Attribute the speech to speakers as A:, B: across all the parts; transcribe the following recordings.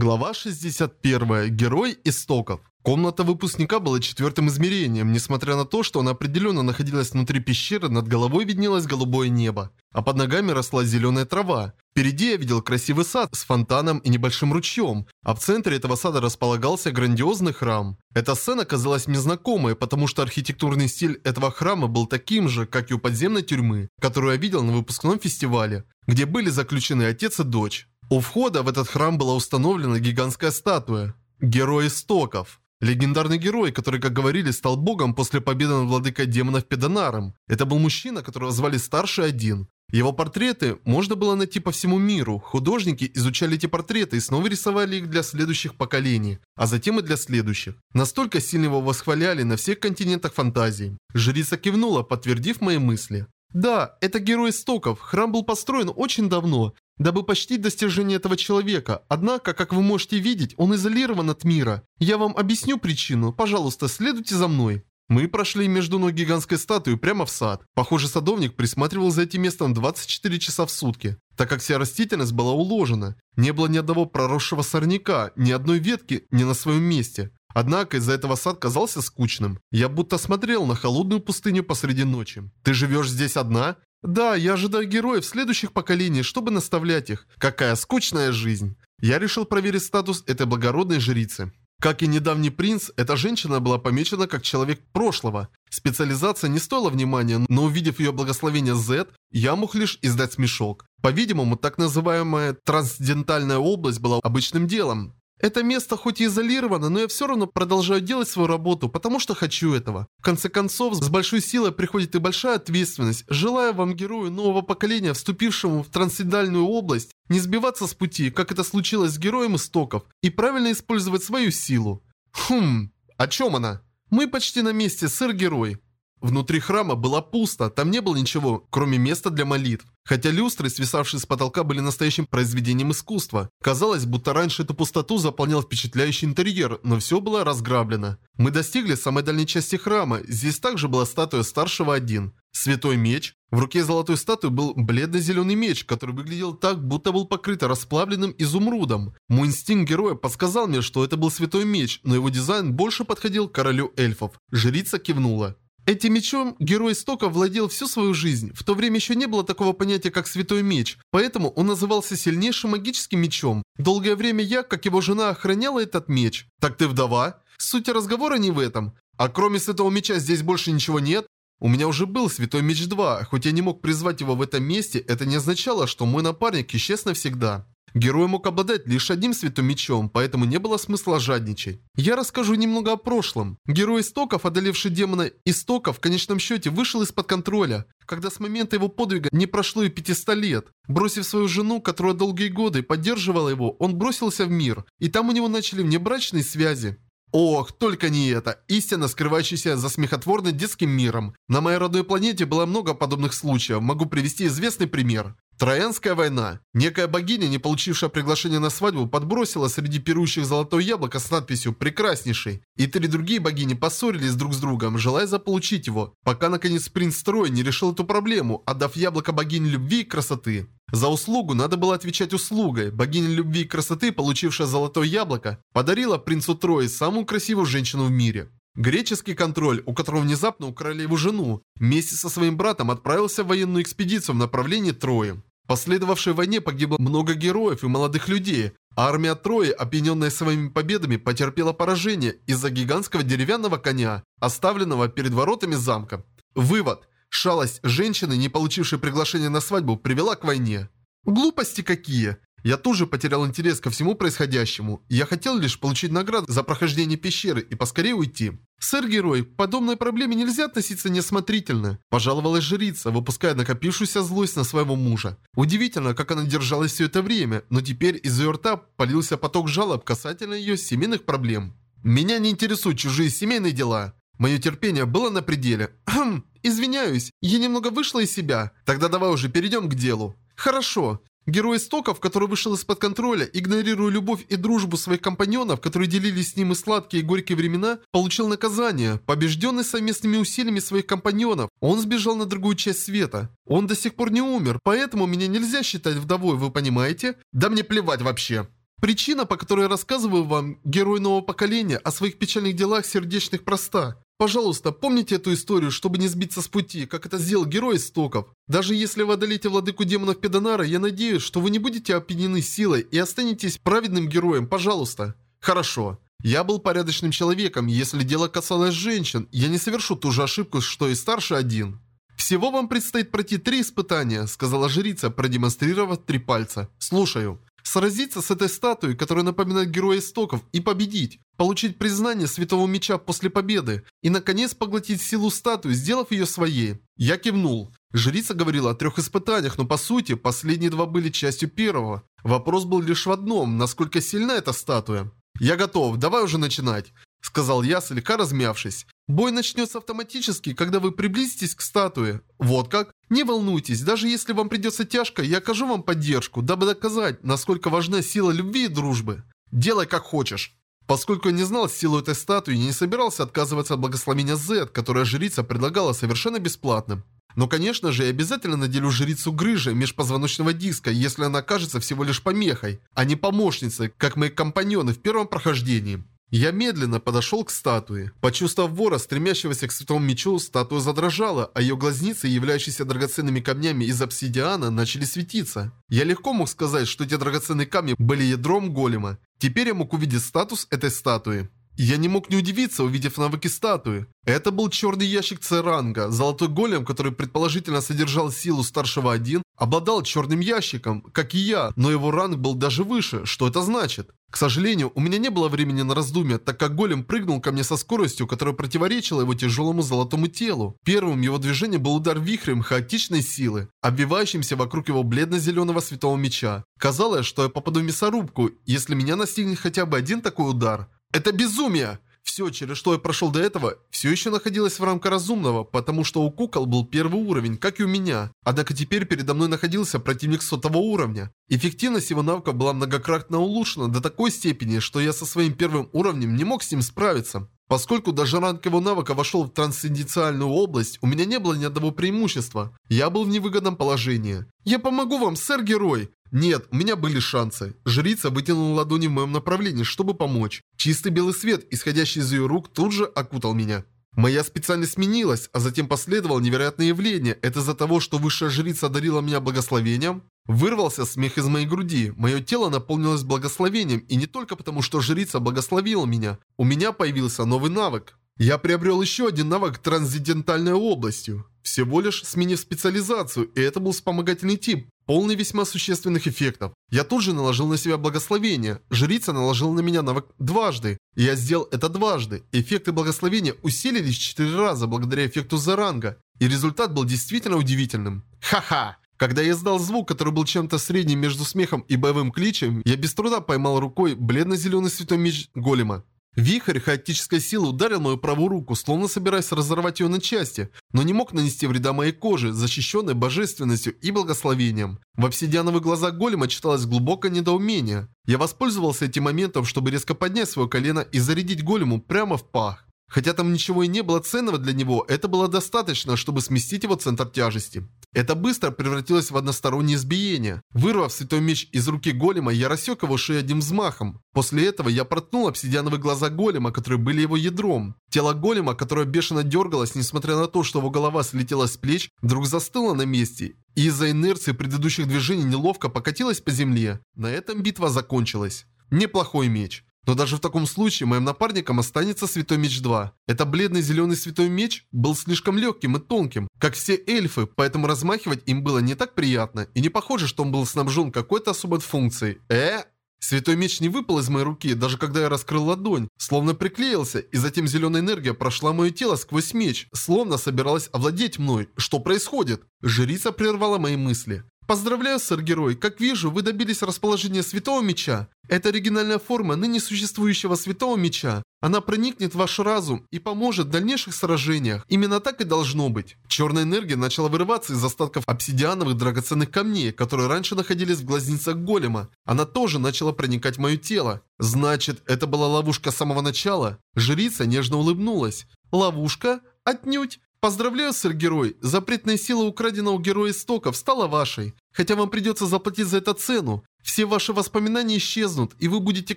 A: Глава 61. Герой истоков. Комната выпускника была четвертым измерением, несмотря на то, что она определенно находилась внутри пещеры, над головой виднелось голубое небо, а под ногами росла зеленая трава. Впереди я видел красивый сад с фонтаном и небольшим ручьем, а в центре этого сада располагался грандиозный храм. Эта сцена казалась мне знакомой, потому что архитектурный стиль этого храма был таким же, как и у подземной тюрьмы, которую я видел на выпускном фестивале, где были заключены отец и дочь. У входа в этот храм была установлена гигантская статуя. Герой истоков. Легендарный герой, который, как говорили, стал богом после победы над владыкой демонов Педанаром. Это был мужчина, которого звали Старший Один. Его портреты можно было найти по всему миру. Художники изучали эти портреты и снова рисовали их для следующих поколений, а затем и для следующих. Настолько сильно его восхваляли на всех континентах фантазии. Жрица кивнула, подтвердив мои мысли. Да, это герой истоков. Храм был построен очень давно, дабы почтить достижение этого человека. Однако, как вы можете видеть, он изолирован от мира. Я вам объясню причину. Пожалуйста, следуйте за мной. Мы прошли между ног гигантской статуи прямо в сад. Похоже, садовник присматривал за этим местом 24 часа в сутки, так как вся растительность была уложена. Не было ни одного проросшего сорняка, ни одной ветки не на своем месте. Однако из-за этого сад казался скучным. Я будто смотрел на холодную пустыню посреди ночи. «Ты живешь здесь одна?» Да, я ожидаю героев следующих поколений, чтобы наставлять их. Какая скучная жизнь. Я решил проверить статус этой благородной жрицы. Как и недавний принц, эта женщина была помечена как человек прошлого. Специализация не стоила внимания, но увидев ее благословение Z, я мог лишь издать смешок. По-видимому, так называемая трансцендентальная область была обычным делом. Это место хоть и изолировано, но я все равно продолжаю делать свою работу, потому что хочу этого. В конце концов, с большой силой приходит и большая ответственность. Желаю вам, герою нового поколения, вступившему в трансцендентальную область, не сбиваться с пути, как это случилось с героем истоков, и правильно использовать свою силу. Хм, о чем она? Мы почти на месте, сэр-герой. Внутри храма было пусто, там не было ничего, кроме места для молитв. Хотя люстры, свисавшие с потолка, были настоящим произведением искусства. Казалось, будто раньше эту пустоту заполнял впечатляющий интерьер, но все было разграблено. Мы достигли самой дальней части храма, здесь также была статуя старшего один. Святой меч. В руке золотой статуи был бледно-зеленый меч, который выглядел так, будто был покрыт расплавленным изумрудом. Мой инстинкт героя подсказал мне, что это был святой меч, но его дизайн больше подходил королю эльфов. Жрица кивнула. Этим мечом герой истока владел всю свою жизнь. В то время еще не было такого понятия, как Святой Меч, поэтому он назывался сильнейшим магическим мечом. Долгое время я, как его жена, охраняла этот меч. Так ты вдова? Суть разговора не в этом. А кроме Святого Меча здесь больше ничего нет? У меня уже был Святой Меч 2, хоть я не мог призвать его в этом месте, это не означало, что мой напарник исчез навсегда. Герой мог обладать лишь одним святым мечом, поэтому не было смысла жадничать. Я расскажу немного о прошлом. Герой Истоков, одолевший демона Истоков, в конечном счете вышел из-под контроля, когда с момента его подвига не прошло и 500 лет. Бросив свою жену, которая долгие годы поддерживала его, он бросился в мир, и там у него начали внебрачные связи. Ох, только не это. Истина, скрывающаяся за смехотворным детским миром. На моей родной планете было много подобных случаев. Могу привести известный пример. Троянская война. Некая богиня, не получившая приглашение на свадьбу, подбросила среди пирующих золотое яблоко с надписью «Прекраснейший». И три другие богини поссорились друг с другом, желая заполучить его, пока наконец принц Троя не решил эту проблему, отдав яблоко богине любви и красоты. За услугу надо было отвечать услугой. Богиня любви и красоты, получившая золотое яблоко, подарила принцу Трои самую красивую женщину в мире. Греческий контроль, у которого внезапно украли его жену, вместе со своим братом отправился в военную экспедицию в направлении Трои. Последовавшей войне погибло много героев и молодых людей, а армия Трои, опьяненная своими победами, потерпела поражение из-за гигантского деревянного коня, оставленного перед воротами замка. Вывод. Шалость женщины, не получившей приглашение на свадьбу, привела к войне. Глупости какие! Я тоже потерял интерес ко всему происходящему. Я хотел лишь получить награду за прохождение пещеры и поскорее уйти. «Сэр-герой, к подобной проблеме нельзя относиться неосмотрительно», – пожаловалась жрица, выпуская накопившуюся злость на своего мужа. Удивительно, как она держалась все это время, но теперь из ее рта полился поток жалоб касательно ее семейных проблем. «Меня не интересуют чужие семейные дела». Мое терпение было на пределе. «Хм, извиняюсь, я немного вышла из себя. Тогда давай уже перейдем к делу». «Хорошо. Герой истоков, который вышел из-под контроля, игнорируя любовь и дружбу своих компаньонов, которые делились с ним и сладкие и горькие времена, получил наказание. Побежденный совместными усилиями своих компаньонов, он сбежал на другую часть света. Он до сих пор не умер, поэтому меня нельзя считать вдовой, вы понимаете? Да мне плевать вообще. Причина, по которой я рассказываю вам, герой нового поколения, о своих печальных делах сердечных проста. Пожалуйста, помните эту историю, чтобы не сбиться с пути, как это сделал герой из стоков. Даже если вы одолеете владыку демонов Педанара, я надеюсь, что вы не будете опьянены силой и останетесь праведным героем, пожалуйста. Хорошо. Я был порядочным человеком, если дело касалось женщин, я не совершу ту же ошибку, что и старший один. «Всего вам предстоит пройти три испытания», — сказала жрица, продемонстрировав три пальца. «Слушаю. Сразиться с этой статуей, которая напоминает героя истоков, и победить. Получить признание Святого Меча после победы. И, наконец, поглотить силу статуи, сделав ее своей». Я кивнул. Жрица говорила о трех испытаниях, но по сути, последние два были частью первого. Вопрос был лишь в одном, насколько сильна эта статуя. «Я готов, давай уже начинать», — сказал я, слегка размявшись. «Бой начнется автоматически, когда вы приблизитесь к статуе. Вот как? Не волнуйтесь, даже если вам придется тяжко, я окажу вам поддержку, дабы доказать, насколько важна сила любви и дружбы. Делай как хочешь». Поскольку я не знал силу этой статуи, я не собирался отказываться от благословения Z, которое жрица предлагала совершенно бесплатным. Но, конечно же, я обязательно наделю жрицу грыжи межпозвоночного диска, если она окажется всего лишь помехой, а не помощницей, как мои компаньоны в первом прохождении. Я медленно подошел к статуе. Почувствовав вора, стремящегося к святому мечу, статуя задрожала, а ее глазницы, являющиеся драгоценными камнями из обсидиана, начали светиться. Я легко мог сказать, что эти драгоценные камни были ядром голема. Теперь я мог увидеть статус этой статуи. Я не мог не удивиться, увидев навыки статуи. Это был черный ящик Церанга. Золотой голем, который предположительно содержал силу старшего 1, обладал черным ящиком, как и я, но его ранг был даже выше. Что это значит? К сожалению, у меня не было времени на раздумья, так как голем прыгнул ко мне со скоростью, которая противоречила его тяжелому золотому телу. Первым его движением был удар вихрем хаотичной силы, обвивающимся вокруг его бледно-зеленого святого меча. Казалось, что я попаду в мясорубку, если меня настигнет хотя бы один такой удар. Это безумие! Все, через что я прошел до этого, все еще находилось в рамках разумного, потому что у кукол был первый уровень, как и у меня. Однако теперь передо мной находился противник сотого уровня. Эффективность его навыков была многократно улучшена до такой степени, что я со своим первым уровнем не мог с ним справиться. Поскольку даже ранг его навыка вошел в трансценденциальную область, у меня не было ни одного преимущества. Я был в невыгодном положении. «Я помогу вам, сэр-герой!» Нет, у меня были шансы. Жрица вытянула ладони в моем направлении, чтобы помочь. Чистый белый свет, исходящий из ее рук, тут же окутал меня. Моя специальность сменилась, а затем последовало невероятное явление. Это из-за того, что высшая жрица одарила меня благословением? Вырвался смех из моей груди. Мое тело наполнилось благословением, и не только потому, что жрица благословила меня. У меня появился новый навык. Я приобрел еще один навык трансцендентальной областью. Всего лишь сменив специализацию, и это был вспомогательный тип, полный весьма существенных эффектов. Я тут же наложил на себя благословение. Жрица наложила на меня навык дважды. И я сделал это дважды. Эффекты благословения усилились 4 раза благодаря эффекту Заранга. И результат был действительно удивительным. Ха-ха! Когда я издал звук, который был чем-то средним между смехом и боевым кличем, я без труда поймал рукой бледно-зеленый святой меч голема. Вихрь хаотической силы ударил мою правую руку, словно собираясь разорвать ее на части, но не мог нанести вреда моей коже, защищенной божественностью и благословением. В обсидиановых глазах голема читалось глубокое недоумение. Я воспользовался этим моментом, чтобы резко поднять свое колено и зарядить голему прямо в пах. Хотя там ничего и не было ценного для него, это было достаточно, чтобы сместить его центр тяжести. Это быстро превратилось в одностороннее избиение. Вырвав святой меч из руки голема, я рассек его шею одним взмахом. После этого я проткнул обсидиановые глаза голема, которые были его ядром. Тело голема, которое бешено дергалось, несмотря на то, что его голова слетела с плеч, вдруг застыло на месте. И из-за инерции предыдущих движений неловко покатилось по земле. На этом битва закончилась. Неплохой меч. Но даже в таком случае моим напарником останется Святой Меч 2. Это бледный зеленый Святой Меч был слишком легким и тонким, как все эльфы, поэтому размахивать им было не так приятно, и не похоже, что он был снабжен какой-то особой функцией. Э? Святой меч не выпал из моей руки, даже когда я раскрыл ладонь, словно приклеился, и затем зеленая энергия прошла мое тело сквозь меч, словно собиралась овладеть мной. Что происходит? Жрица прервала мои мысли. Поздравляю, сэр-герой. Как вижу, вы добились расположения Святого Меча. Это оригинальная форма ныне существующего Святого Меча. Она проникнет в ваш разум и поможет в дальнейших сражениях. Именно так и должно быть. Черная энергия начала вырываться из остатков обсидиановых драгоценных камней, которые раньше находились в глазницах голема. Она тоже начала проникать в мое тело. Значит, это была ловушка с самого начала? Жрица нежно улыбнулась. Ловушка? Отнюдь. Поздравляю, сэр-герой! Запретная сила украденного героя истоков стала вашей. Хотя вам придется заплатить за это цену. Все ваши воспоминания исчезнут, и вы будете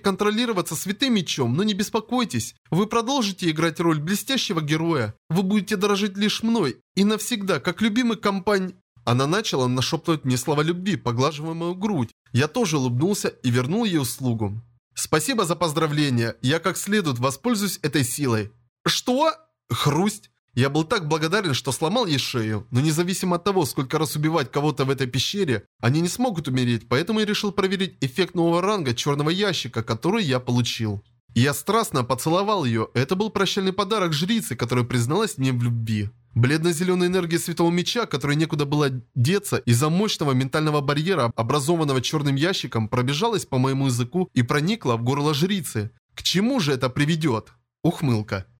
A: контролироваться святым мечом, но не беспокойтесь. Вы продолжите играть роль блестящего героя. Вы будете дорожить лишь мной, и навсегда, как любимый компань... Она начала нашептывать мне слова любви, поглаживая мою грудь. Я тоже улыбнулся и вернул ей услугу. «Спасибо за поздравления. Я как следует воспользуюсь этой силой». «Что?» Хрусть. Я был так благодарен, что сломал ей шею, но независимо от того, сколько раз убивать кого-то в этой пещере, они не смогут умереть, поэтому я решил проверить эффект нового ранга черного ящика, который я получил. Я страстно поцеловал ее, это был прощальный подарок жрицы, которая призналась мне в любви. Бледно-зеленая энергия Святого Меча, которой некуда было деться из-за мощного ментального барьера, образованного черным ящиком, пробежалась по моему языку и проникла в горло жрицы. К чему же это приведет? Ухмылка.